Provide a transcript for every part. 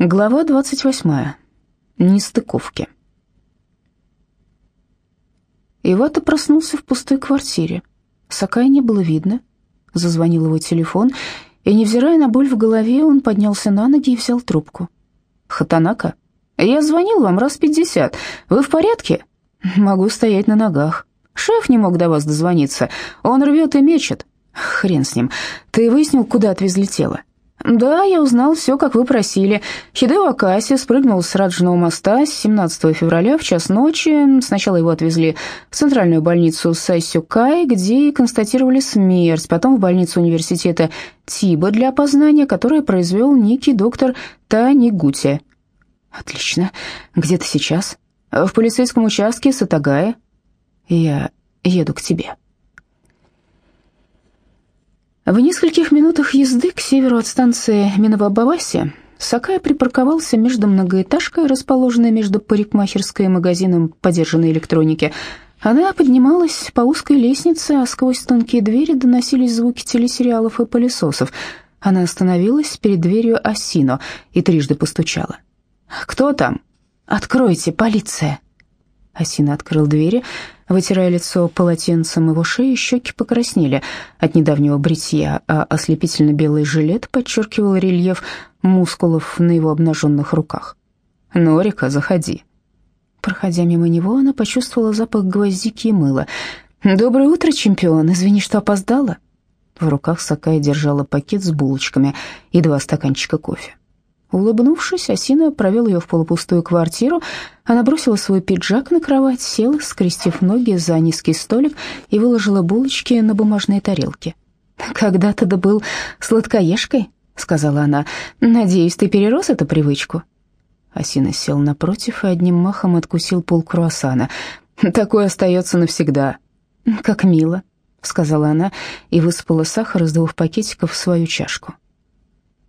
Глава 28. Нестыковки. Ивата проснулся в пустой квартире. Сакая не было видно. Зазвонил его телефон, и, невзирая на боль в голове, он поднялся на ноги и взял трубку. «Хатанака, я звонил вам раз пятьдесят. Вы в порядке?» «Могу стоять на ногах. Шеф не мог до вас дозвониться. Он рвет и мечет. Хрен с ним. Ты выяснил, куда отвезли тело?» «Да, я узнал все, как вы просили. Хидео Акаси спрыгнул с Раджного моста 17 февраля в час ночи. Сначала его отвезли в центральную больницу Сайсюкай, где констатировали смерть, потом в больницу университета Тиба для опознания, которое произвел некий доктор Танигути». «Отлично. Где ты сейчас?» «В полицейском участке Сатагая. Я еду к тебе». В нескольких минутах езды к северу от станции Миновабаваси Сакая припарковался между многоэтажкой, расположенной между парикмахерской и магазином подержанной электроники. Она поднималась по узкой лестнице, а сквозь тонкие двери доносились звуки телесериалов и пылесосов. Она остановилась перед дверью Асино и трижды постучала. «Кто там?» «Откройте, полиция!» Асина открыл двери, вытирая лицо полотенцем, его шеи щеки покраснели от недавнего бритья, а ослепительно-белый жилет подчеркивал рельеф мускулов на его обнаженных руках. «Норика, заходи». Проходя мимо него, она почувствовала запах гвоздики и мыла. «Доброе утро, чемпион. Извини, что опоздала». В руках Сакая держала пакет с булочками и два стаканчика кофе. Улыбнувшись, Асина провел ее в полупустую квартиру. Она бросила свой пиджак на кровать, села, скрестив ноги за низкий столик и выложила булочки на бумажные тарелки. «Когда-то да был сладкоежкой», — сказала она. «Надеюсь, ты перерос эту привычку?» Асина сел напротив и одним махом откусил пол круассана. «Такое остается навсегда». «Как мило», — сказала она и высыпала сахар из двух пакетиков в свою чашку.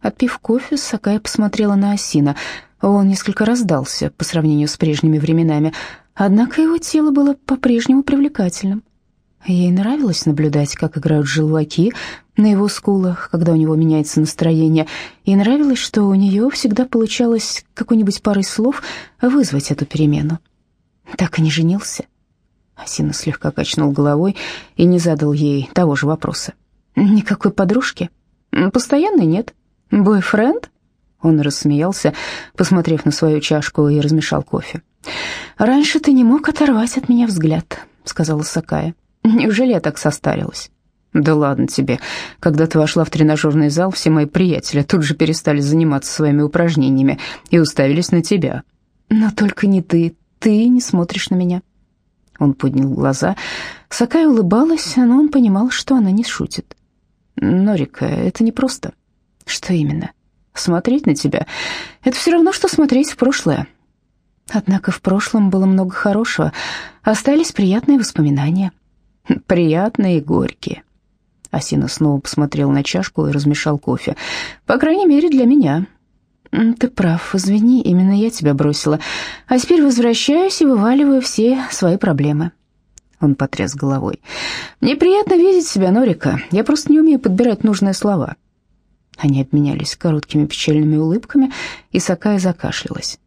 Отпив кофе, Сакая посмотрела на Осина. Он несколько раздался по сравнению с прежними временами, однако его тело было по-прежнему привлекательным. Ей нравилось наблюдать, как играют желваки на его скулах, когда у него меняется настроение, и нравилось, что у нее всегда получалось какой-нибудь парой слов вызвать эту перемену. Так и не женился. Асина слегка качнул головой и не задал ей того же вопроса. «Никакой подружки?» «Постоянной нет», «Бойфренд?» Он рассмеялся, посмотрев на свою чашку и размешал кофе. «Раньше ты не мог оторвать от меня взгляд», — сказала Сакая. «Неужели я так состарилась?» «Да ладно тебе. Когда ты вошла в тренажерный зал, все мои приятели тут же перестали заниматься своими упражнениями и уставились на тебя». «Но только не ты. Ты не смотришь на меня». Он поднял глаза. Сакая улыбалась, но он понимал, что она не шутит. «Норика, это непросто». Что именно? Смотреть на тебя — это все равно, что смотреть в прошлое. Однако в прошлом было много хорошего, остались приятные воспоминания. Приятные и горькие. Асина снова посмотрел на чашку и размешал кофе. По крайней мере, для меня. Ты прав, извини, именно я тебя бросила. А теперь возвращаюсь и вываливаю все свои проблемы. Он потряс головой. Мне приятно видеть себя, Норика. Я просто не умею подбирать нужные слова. Они обменялись короткими печальными улыбками, и Сакая закашлялась.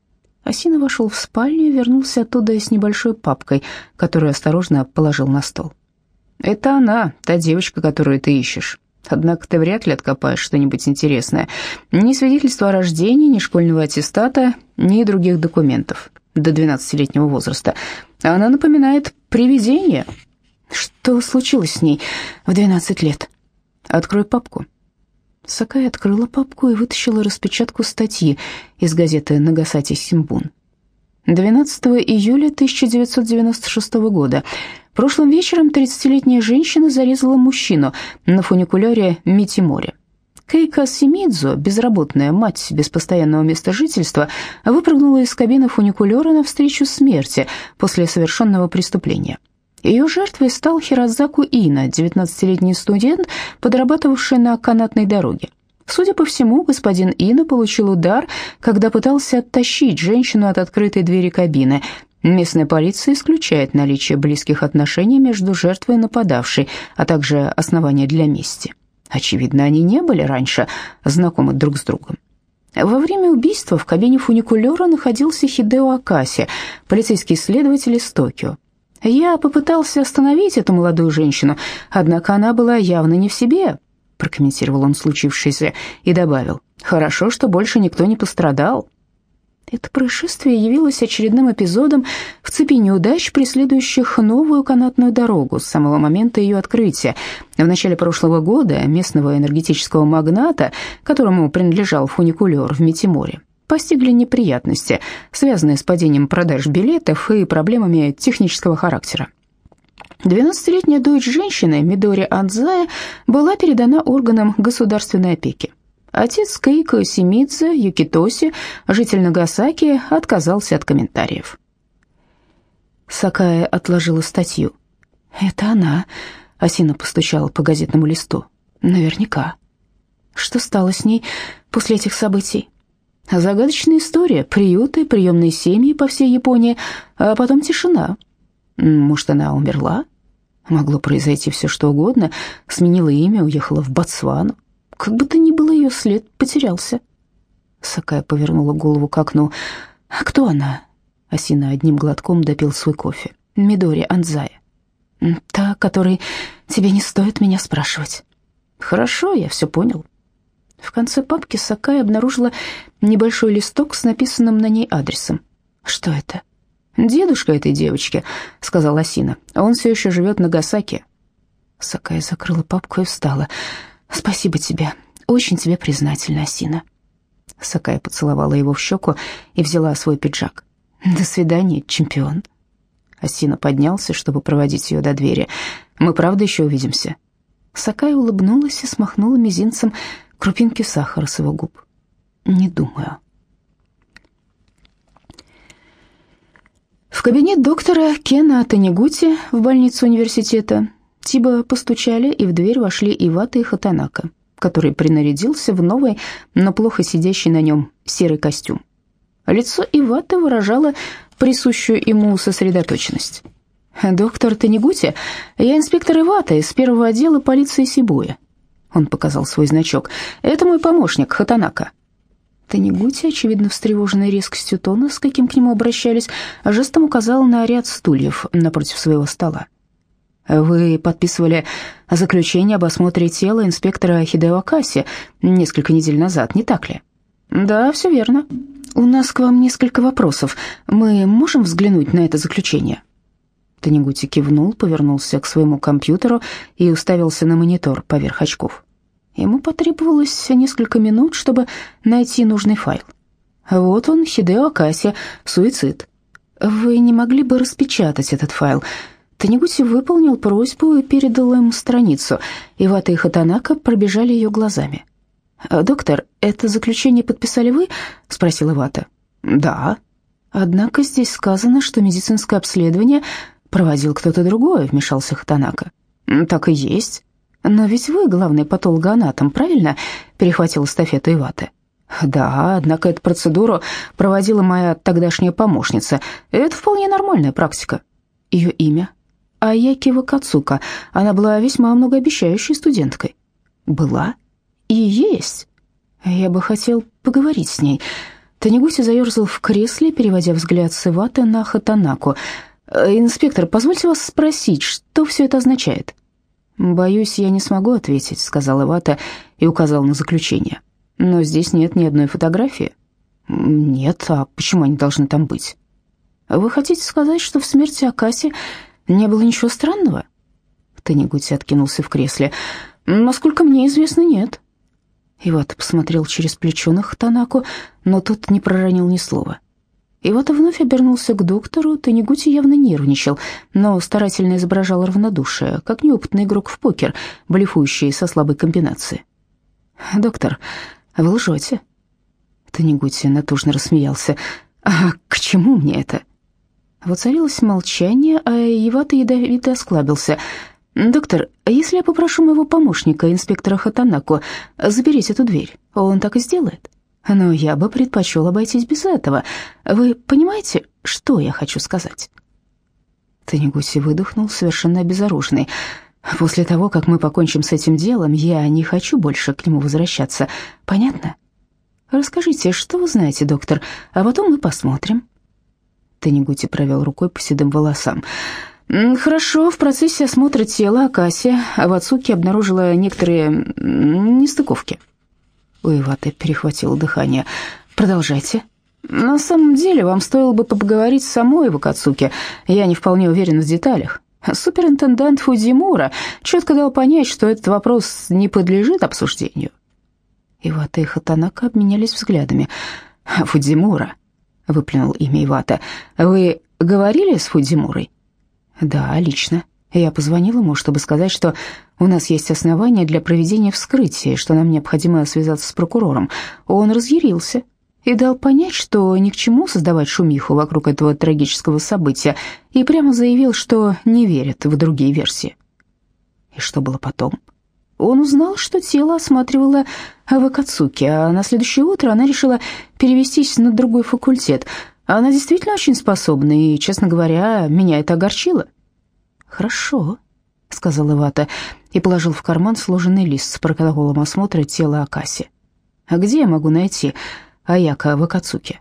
Асина вошел в спальню и вернулся оттуда с небольшой папкой, которую осторожно положил на стол. «Это она, та девочка, которую ты ищешь. Однако ты вряд ли откопаешь что-нибудь интересное. Ни свидетельства о рождении, ни школьного аттестата, ни других документов до 12-летнего возраста. Она напоминает привидение. Что случилось с ней в 12 лет? Открой папку». Сакай открыла папку и вытащила распечатку статьи из газеты «Нагасати Симбун». 12 июля 1996 года. Прошлым вечером 30-летняя женщина зарезала мужчину на фуникуляре Митиморе. Кейка Симидзо, безработная мать без постоянного места жительства, выпрыгнула из кабины фуникулера навстречу смерти после совершенного преступления. Ее жертвой стал Хирозаку Ина, 19-летний студент, подрабатывавший на канатной дороге. Судя по всему, господин Ина получил удар, когда пытался оттащить женщину от открытой двери кабины. Местная полиция исключает наличие близких отношений между жертвой и нападавшей, а также основания для мести. Очевидно, они не были раньше знакомы друг с другом. Во время убийства в кабине фуникулера находился Хидео Акаси, полицейский следователь из Токио. Я попытался остановить эту молодую женщину, однако она была явно не в себе, прокомментировал он случившееся и добавил: "Хорошо, что больше никто не пострадал". Это происшествие явилось очередным эпизодом в цепи неудач, преследующих новую канатную дорогу с самого момента ее открытия. В начале прошлого года местного энергетического магната, которому принадлежал фуникулер в Метиморе, постигли неприятности, связанные с падением продаж билетов и проблемами технического характера. 12-летняя дочь женщины Мидори Адзая была передана органам государственной опеки. Отец Кейко Симидзе Юкитоси, житель Нагасаки, отказался от комментариев. Сакая отложила статью. «Это она», — Асина постучала по газетному листу. «Наверняка». Что стало с ней после этих событий? Загадочная история, приюты, приемные семьи по всей Японии, а потом тишина. Может, она умерла? Могло произойти все что угодно, сменила имя, уехала в Ботсвану. Как бы то ни было, ее след потерялся. Сакая повернула голову к окну. «А кто она?» Асина одним глотком допил свой кофе. «Мидори Анзая». «Та, которой тебе не стоит меня спрашивать». «Хорошо, я все понял». В конце папки Сакая обнаружила небольшой листок с написанным на ней адресом. «Что это?» «Дедушка этой девочки», — сказала Асина. «Он все еще живет на Гасаке». Сакая закрыла папку и встала. «Спасибо тебе. Очень тебе признательна, Асина». Сакая поцеловала его в щеку и взяла свой пиджак. «До свидания, чемпион». Асина поднялся, чтобы проводить ее до двери. «Мы правда еще увидимся?» Сакая улыбнулась и смахнула мизинцем крупинки сахара с его губ. «Не думаю». В кабинет доктора Кена Танегути в больницу университета Тиба постучали, и в дверь вошли Ивата и Хатанака, который принарядился в новый, но плохо сидящий на нем серый костюм. Лицо Иваты выражало присущую ему сосредоточенность. «Доктор Танегути, я инспектор Ивата из первого отдела полиции Сибуя». Он показал свой значок. «Это мой помощник, Хатанака». Танегути, очевидно встревоженный резкостью тона, с каким к нему обращались, жестом указал на ряд стульев напротив своего стола. Вы подписывали заключение об осмотре тела инспектора Хидео Касси несколько недель назад, не так ли? Да, все верно. У нас к вам несколько вопросов. Мы можем взглянуть на это заключение? Танегути кивнул, повернулся к своему компьютеру и уставился на монитор поверх очков. Ему потребовалось несколько минут, чтобы найти нужный файл. Вот он, Хидео Акаси, суицид. Вы не могли бы распечатать этот файл? Танегути выполнил просьбу и передал им страницу. Ивата и Хатанака пробежали ее глазами. «Доктор, это заключение подписали вы?» — спросил Ивата. «Да». «Однако здесь сказано, что медицинское обследование проводил кто-то другой», — вмешался Хатанака. «Так и есть». «Но ведь вы главный патологоанатом, правильно?» — перехватил эстафету Ивата. «Да, однако эту процедуру проводила моя тогдашняя помощница. Это вполне нормальная практика». «Ее имя?» Аяки Вакацука. Она была весьма многообещающей студенткой. Была и есть. Я бы хотел поговорить с ней. Танегуси заерзал в кресле, переводя взгляд с Иваты на Хатанаку. «Э, «Инспектор, позвольте вас спросить, что все это означает?» «Боюсь, я не смогу ответить», — сказал Ивата и указал на заключение. «Но здесь нет ни одной фотографии». «Нет, а почему они должны там быть?» «Вы хотите сказать, что в смерти Акаси не было ничего странного? Танегути откинулся в кресле. Насколько мне известно, нет. Ивата посмотрел через плечо на Хатанаку, но тот не проронил ни слова. Ивата вновь обернулся к доктору. Танегути явно нервничал, но старательно изображал равнодушие, как неопытный игрок в покер, блефующий со слабой комбинацией. «Доктор, вы лжете?» Танегути натужно рассмеялся. «А к чему мне это?» Воцарилось молчание, а Ивата ядовито осклабился. «Доктор, если я попрошу моего помощника, инспектора Хатанаку, заберите эту дверь, он так и сделает. Но я бы предпочел обойтись без этого. Вы понимаете, что я хочу сказать?» Танегуси выдохнул, совершенно обезоруженный. «После того, как мы покончим с этим делом, я не хочу больше к нему возвращаться. Понятно?» Расскажите, что вы знаете, доктор, а потом мы посмотрим». Танегути провел рукой по седым волосам. «Хорошо, в процессе осмотра тела Акаси Авацуки обнаружила некоторые нестыковки». У Иваты перехватило дыхание. «Продолжайте». «На самом деле, вам стоило бы поговорить с самой Вакацуки. Я не вполне уверен в деталях. Суперинтендант Фудзимура четко дал понять, что этот вопрос не подлежит обсуждению». Ивата и Хатанака обменялись взглядами. «Фудзимура», — выплюнул имя Ивата, — «вы говорили с Фудзимурой?» Да, лично. Я позвонила ему, чтобы сказать, что у нас есть основания для проведения вскрытия, что нам необходимо связаться с прокурором. Он разъярился и дал понять, что ни к чему создавать шумиху вокруг этого трагического события, и прямо заявил, что не верит в другие версии. И что было потом? Он узнал, что тело осматривала Авакацуки, а на следующее утро она решила перевестись на другой факультет — она действительно очень способна, и, честно говоря, меня это огорчило. Хорошо, сказал Ивата и положил в карман сложенный лист с протоколом осмотра тела Акаси. А где я могу найти Аяка Вакацуки?